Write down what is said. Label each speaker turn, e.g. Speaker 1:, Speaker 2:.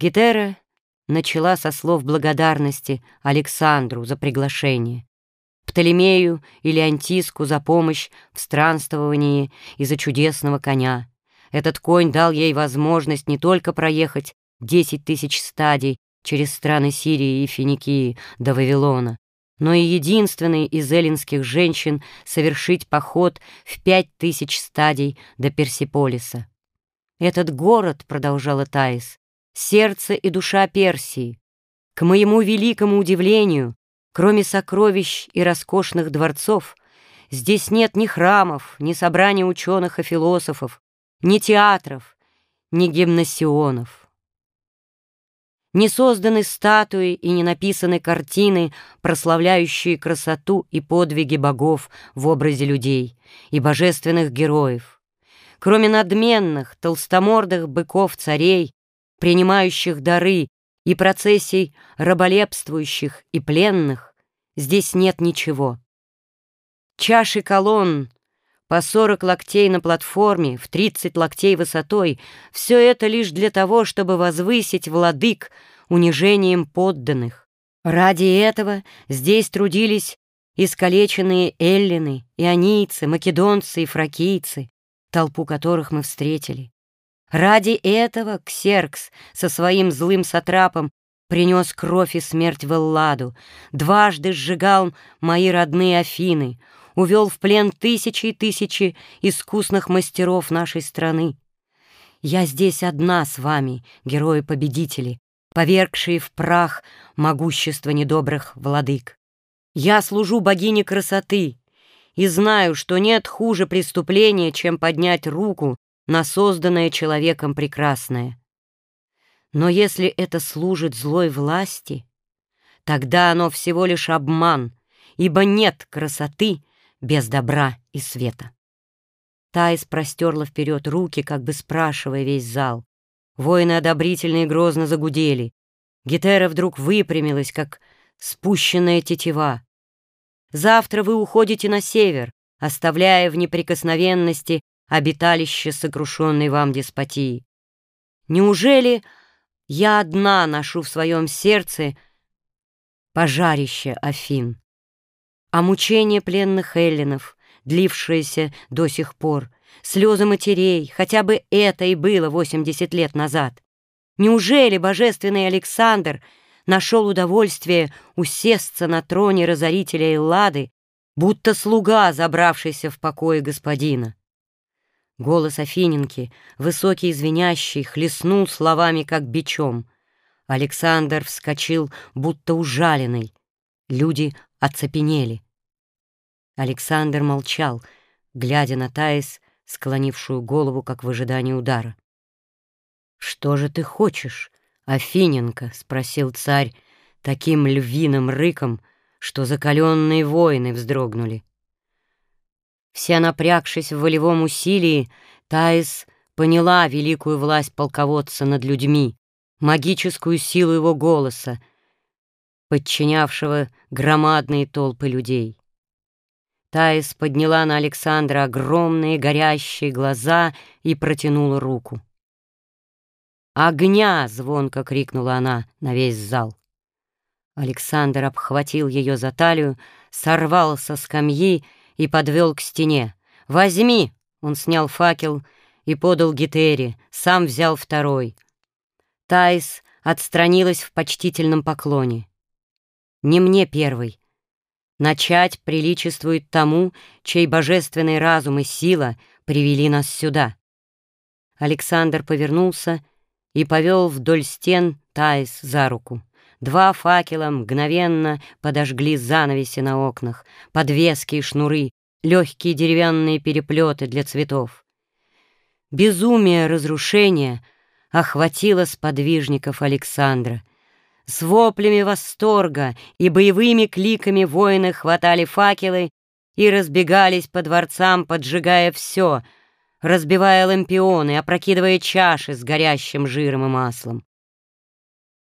Speaker 1: Гетера начала со слов благодарности Александру за приглашение, Птолемею или Антиску за помощь в странствовании и за чудесного коня. Этот конь дал ей возможность не только проехать десять тысяч стадий через страны Сирии и Финикии до Вавилона, но и единственной из эллинских женщин совершить поход в пять тысяч стадий до Персиполиса. «Этот город, — продолжала Таис, — сердце и душа Персии. К моему великому удивлению, кроме сокровищ и роскошных дворцов, здесь нет ни храмов, ни собраний ученых и философов, ни театров, ни гимнасионов». Не созданы статуи и не написаны картины, прославляющие красоту и подвиги богов в образе людей и божественных героев. Кроме надменных, толстомордых быков-царей, принимающих дары и процессий раболепствующих и пленных, здесь нет ничего. Чаши колонн, по сорок локтей на платформе, в тридцать локтей высотой — все это лишь для того, чтобы возвысить владык унижением подданных. Ради этого здесь трудились искалеченные эллины, ионийцы, македонцы и фракийцы, толпу которых мы встретили. Ради этого Ксеркс со своим злым сатрапом принес кровь и смерть в Элладу, дважды сжигал мои родные Афины, увел в плен тысячи и тысячи искусных мастеров нашей страны. Я здесь одна с вами, герои-победители, повергшие в прах могущество недобрых владык. Я служу богине красоты и знаю, что нет хуже преступления, чем поднять руку на созданное человеком прекрасное. Но если это служит злой власти, тогда оно всего лишь обман, ибо нет красоты без добра и света. Таис простерла вперед руки, как бы спрашивая весь зал. Воины одобрительно и грозно загудели. Гетера вдруг выпрямилась, как спущенная тетива. «Завтра вы уходите на север, оставляя в неприкосновенности обиталище сокрушенной вам деспотии. Неужели я одна ношу в своем сердце пожарище Афин?» а мучение пленных эллинов, длившееся до сих пор, слезы матерей, хотя бы это и было 80 лет назад. Неужели божественный Александр нашел удовольствие усесться на троне разорителя Эллады, будто слуга, забравшийся в покое господина? Голос Афиненки, высокий звенящий, хлестнул словами, как бичом. Александр вскочил, будто ужаленный. Люди оцепенели. Александр молчал, глядя на Таис, склонившую голову, как в ожидании удара. «Что же ты хочешь, Афиненко?» — спросил царь таким львиным рыком, что закаленные воины вздрогнули. Вся напрягшись в волевом усилии, Таис поняла великую власть полководца над людьми, магическую силу его голоса, подчинявшего громадные толпы людей. Таис подняла на Александра огромные горящие глаза и протянула руку. «Огня!» — звонко крикнула она на весь зал. Александр обхватил ее за талию, сорвал со скамьи и подвел к стене. «Возьми!» — он снял факел и подал Гетере, сам взял второй. Таис отстранилась в почтительном поклоне. «Не мне первый», Начать приличествует тому, чей божественный разум и сила привели нас сюда. Александр повернулся и повел вдоль стен Таис за руку. Два факела мгновенно подожгли занавеси на окнах, подвески и шнуры, легкие деревянные переплеты для цветов. Безумие разрушения охватило сподвижников Александра — с воплями восторга и боевыми кликами воины хватали факелы и разбегались по дворцам, поджигая все, разбивая лампионы, опрокидывая чаши с горящим жиром и маслом.